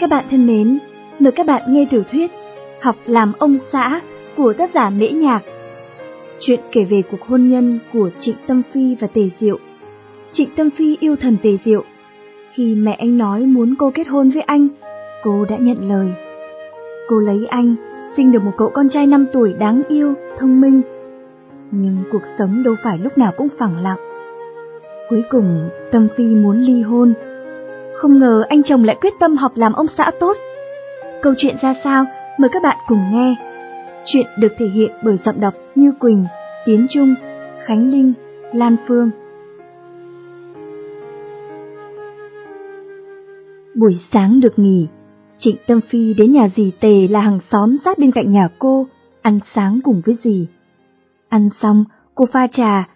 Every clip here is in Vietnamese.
Các bạn thân mến, mời các bạn nghe tiểu thuyết Học làm ông xã của tác giả Mễ Nhạc. Chuyện kể về cuộc hôn nhân của Trịnh Tâm Phi và Tề Diệu. Trịnh Tâm Phi yêu thần Tề Diệu. Khi mẹ anh nói muốn cô kết hôn với anh, cô đã nhận lời. Cô lấy anh, sinh được một cậu con trai 5 tuổi đáng yêu, thông minh. Nhưng cuộc sống đâu phải lúc nào cũng phẳng lặng. Cuối cùng, Tâm Phi muốn ly hôn. Không ngờ anh chồng lại quyết tâm học làm ông xã tốt. Câu chuyện ra sao? Mời các bạn cùng nghe. Chuyện được thể hiện bởi giọng đọc Như Quỳnh, Tiến Trung, Khánh Linh, Lan Phương. Buổi sáng được nghỉ, Trịnh Tâm Phi đến nhà dì Tề là hàng xóm sát bên cạnh nhà cô, ăn sáng cùng với dì. Ăn xong, cô pha trà,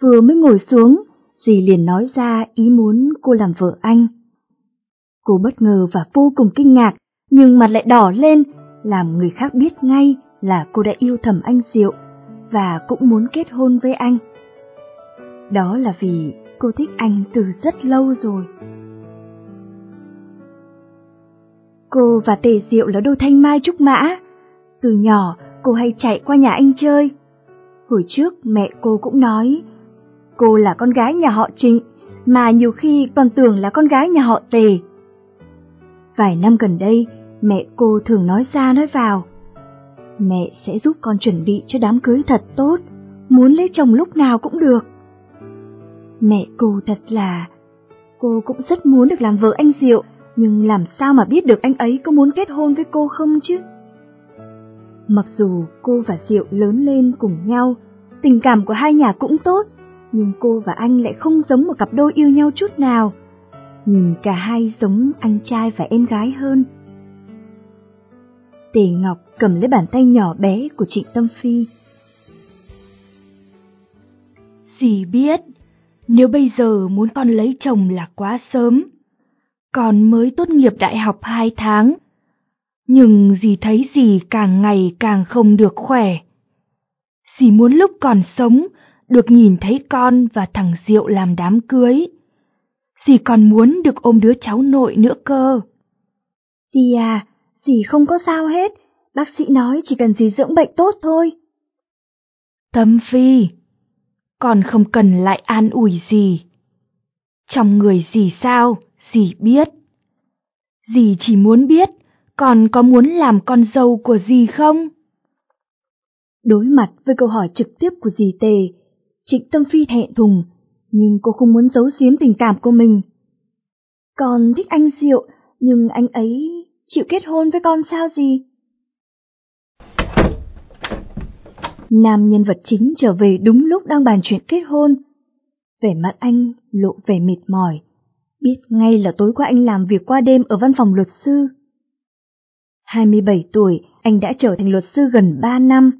vừa mới ngồi xuống, dì liền nói ra ý muốn cô làm vợ anh. Cô bất ngờ và vô cùng kinh ngạc, nhưng mặt lại đỏ lên, làm người khác biết ngay là cô đã yêu thầm anh Diệu và cũng muốn kết hôn với anh. Đó là vì cô thích anh từ rất lâu rồi. Cô và Tề Diệu là đôi thanh mai trúc mã. Từ nhỏ, cô hay chạy qua nhà anh chơi. Hồi trước mẹ cô cũng nói, cô là con gái nhà họ Trịnh, mà nhiều khi còn tưởng là con gái nhà họ Tề. Vài năm gần đây, mẹ cô thường nói ra nói vào. Mẹ sẽ giúp con chuẩn bị cho đám cưới thật tốt, muốn lấy chồng lúc nào cũng được. Mẹ cô thật là... Cô cũng rất muốn được làm vợ anh Diệu, nhưng làm sao mà biết được anh ấy có muốn kết hôn với cô không chứ? Mặc dù cô và Diệu lớn lên cùng nhau, tình cảm của hai nhà cũng tốt, nhưng cô và anh lại không giống một cặp đôi yêu nhau chút nào. Nhìn cả hai giống anh trai và em gái hơn. Tề Ngọc cầm lấy bàn tay nhỏ bé của Trịnh Tâm Phi. Dì biết, nếu bây giờ muốn con lấy chồng là quá sớm. Con mới tốt nghiệp đại học hai tháng, nhưng dì thấy dì càng ngày càng không được khỏe. Dì muốn lúc còn sống được nhìn thấy con và thằng Diệu làm đám cưới. Dì còn muốn được ôm đứa cháu nội nữa cơ. Dì à, dì không có sao hết, bác sĩ nói chỉ cần dì dưỡng bệnh tốt thôi. Tâm Phi, con không cần lại an ủi gì. Trong người dì sao, dì biết. Dì chỉ muốn biết con có muốn làm con dâu của dì không? Đối mặt với câu hỏi trực tiếp của dì Tề, Trịnh Tâm Phi thẹn thùng, nhưng cô không muốn giấu giếm tình cảm của mình. Con thích anh Diệu, nhưng anh ấy chịu kết hôn với con sao gì? Nam nhân vật chính trở về đúng lúc đang bàn chuyện kết hôn. Vẻ mặt anh lộ vẻ mệt mỏi, biết ngay là tối qua anh làm việc qua đêm ở văn phòng luật sư. 27 tuổi, anh đã trở thành luật sư gần 3 năm.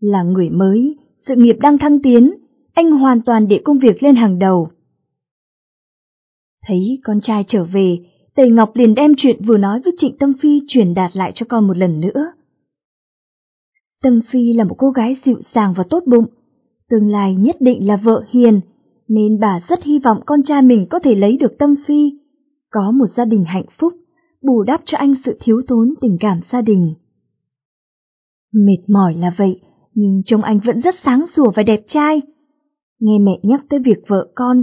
Là người mới, sự nghiệp đang thăng tiến, anh hoàn toàn để công việc lên hàng đầu. Thấy con trai trở về, Tề Ngọc liền đem chuyện vừa nói với Trịnh Tâm Phi truyền đạt lại cho con một lần nữa. Tâm Phi là một cô gái dịu dàng và tốt bụng, tương lai nhất định là vợ hiền, nên bà rất hy vọng con trai mình có thể lấy được Tâm Phi, có một gia đình hạnh phúc, bù đắp cho anh sự thiếu thốn tình cảm gia đình. Mệt mỏi là vậy, nhưng trông anh vẫn rất sáng sủa và đẹp trai. Nghe mẹ nhắc tới việc vợ con,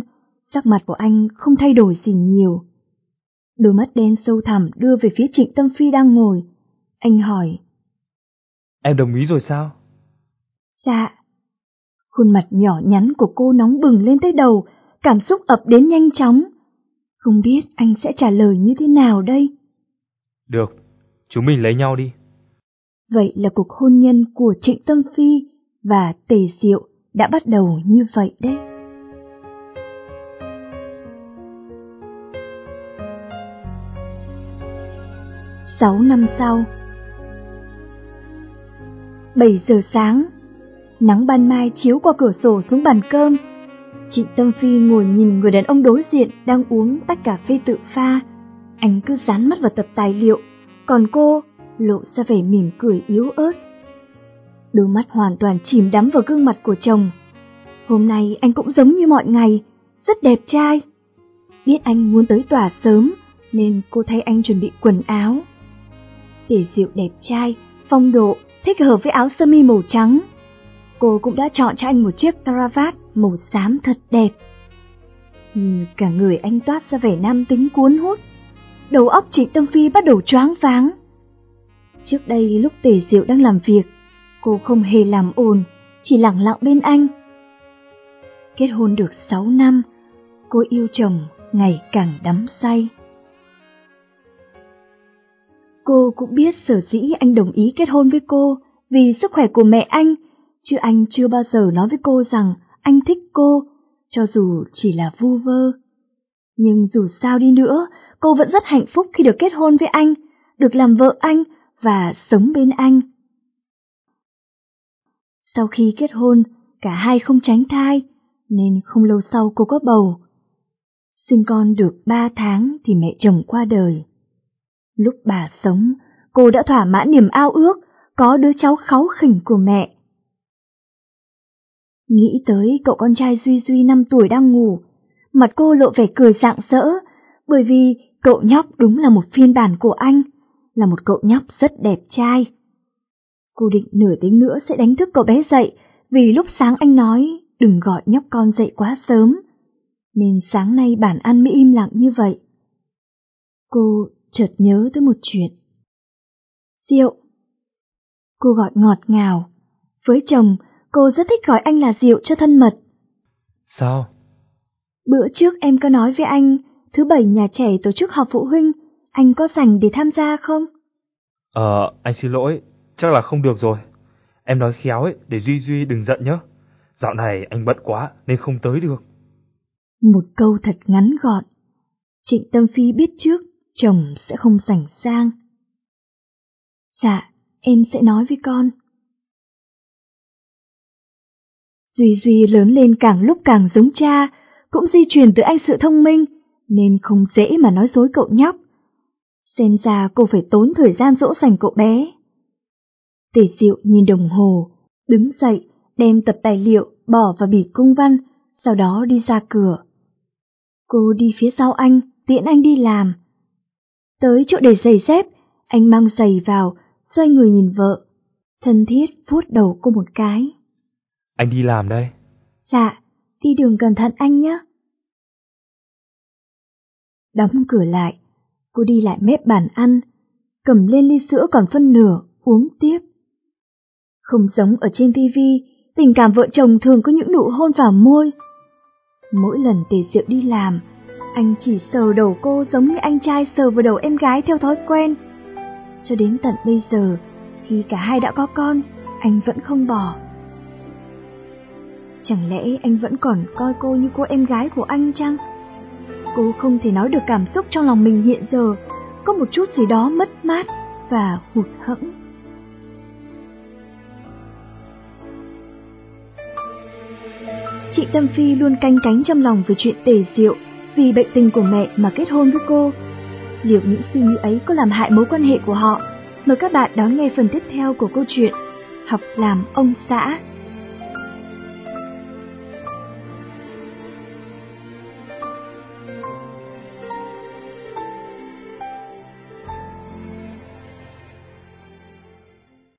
sắc mặt của anh không thay đổi gì nhiều. Đôi mắt đen sâu thẳm đưa về phía Trịnh Tâm Phi đang ngồi. Anh hỏi. Em đồng ý rồi sao? Dạ. Khuôn mặt nhỏ nhắn của cô nóng bừng lên tới đầu, cảm xúc ập đến nhanh chóng. Không biết anh sẽ trả lời như thế nào đây? Được, chúng mình lấy nhau đi. Vậy là cuộc hôn nhân của Trịnh Tâm Phi và Tề Diệu đã bắt đầu như vậy đấy. Sáu năm sau, bảy giờ sáng, Nắng ban mai chiếu qua cửa sổ xuống bàn cơm. Chị Tâm Phi ngồi nhìn người đàn ông đối diện đang uống tách cà phê tự pha. Anh cứ dán mắt vào tập tài liệu, Còn cô lộ ra vẻ mỉm cười yếu ớt. Đôi mắt hoàn toàn chìm đắm vào gương mặt của chồng Hôm nay anh cũng giống như mọi ngày Rất đẹp trai Biết anh muốn tới tòa sớm nên cô thay anh chuẩn bị quần áo. Tề Diệu đẹp trai, phong độ, thích hợp với áo sơ mi màu trắng. Cô cũng đã chọn cho anh một chiếc cravat màu xám thật đẹp. Nhìn cả người anh toát ra vẻ nam tính cuốn hút. Đầu óc chị Tâm Phi bắt đầu choáng váng. Trước đây lúc Tề Diệu đang làm việc, cô không hề làm ồn, chỉ lặng lặng bên anh. Kết hôn được 6 năm, cô yêu chồng ngày càng đắm say. Cô cũng biết sở dĩ anh đồng ý kết hôn với cô vì sức khỏe của mẹ anh, chứ anh chưa bao giờ nói với cô rằng anh thích cô, cho dù chỉ là vu vơ. Nhưng dù sao đi nữa, cô vẫn rất hạnh phúc khi được kết hôn với anh, được làm vợ anh và sống bên anh. Sau khi kết hôn, cả hai không tránh thai, nên không lâu sau cô có bầu. Sinh con được ba tháng thì mẹ chồng qua đời. Lúc bà sống, cô đã thỏa mãn niềm ao ước có đứa cháu kháu khỉnh của mẹ. Nghĩ tới cậu con trai Duy Duy năm tuổi đang ngủ, mặt cô lộ vẻ cười rạng rỡ, bởi vì cậu nhóc đúng là một phiên bản của anh, là một cậu nhóc rất đẹp trai. Cô định nửa tiếng nữa sẽ đánh thức cậu bé dậy, vì lúc sáng anh nói đừng gọi nhóc con dậy quá sớm, nên sáng nay bản ăn mới im lặng như vậy. Cô chợt nhớ tới một chuyện. Diệu. Cô gọi ngọt ngào. Với chồng, cô rất thích gọi anh là Diệu cho thân mật. Sao? Bữa trước em có nói với anh, thứ bảy nhà trẻ tổ chức họp phụ huynh, anh có rảnh để tham gia không? Ờ, anh xin lỗi, chắc là không được rồi. Em nói khéo ấy, để Duy Duy đừng giận nhé. Dạo này anh bận quá nên không tới được. Một câu thật ngắn gọn. Trịnh Tâm Phi biết trước chồng sẽ không sảnh sang. Dạ, em sẽ nói với con. Duy Duy lớn lên càng lúc càng giống cha, cũng di truyền từ anh sự thông minh, nên không dễ mà nói dối cậu nhóc. Xem ra cô phải tốn thời gian dỗ dành cậu bé. Tề Diệu nhìn đồng hồ, đứng dậy, đem tập tài liệu bỏ vào bì cung văn, sau đó đi ra cửa. Cô đi phía sau anh, tiện anh đi làm. Tới chỗ để giày dép, anh mang giày vào, xoay người nhìn vợ. Thân thiết vuốt đầu cô một cái. Anh đi làm đây. Dạ, đi đường cẩn thận anh nhé. Đóng cửa lại, cô đi lại mép bàn ăn, cầm lên ly sữa còn phân nửa, uống tiếp. Không giống ở trên tivi, tình cảm vợ chồng thường có những nụ hôn vào môi. Mỗi lần tề diệu đi làm, anh chỉ sờ đầu cô giống như anh trai sờ vào đầu em gái theo thói quen. Cho đến tận bây giờ, khi cả hai đã có con, anh vẫn không bỏ. Chẳng lẽ anh vẫn còn coi cô như cô em gái của anh chăng? Cô không thể nói được cảm xúc trong lòng mình hiện giờ, có một chút gì đó mất mát và hụt hẫng. Chị Tâm Phi luôn canh cánh trong lòng về chuyện tề diệu, vì bệnh tình của mẹ mà kết hôn với cô. Liệu những suy nghĩ ấy có làm hại mối quan hệ của họ? Mời các bạn đón nghe phần tiếp theo của câu chuyện Học làm ông xã